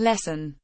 Lesson.